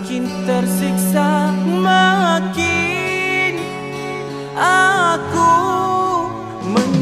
Makin tersiksa Makin Aku men.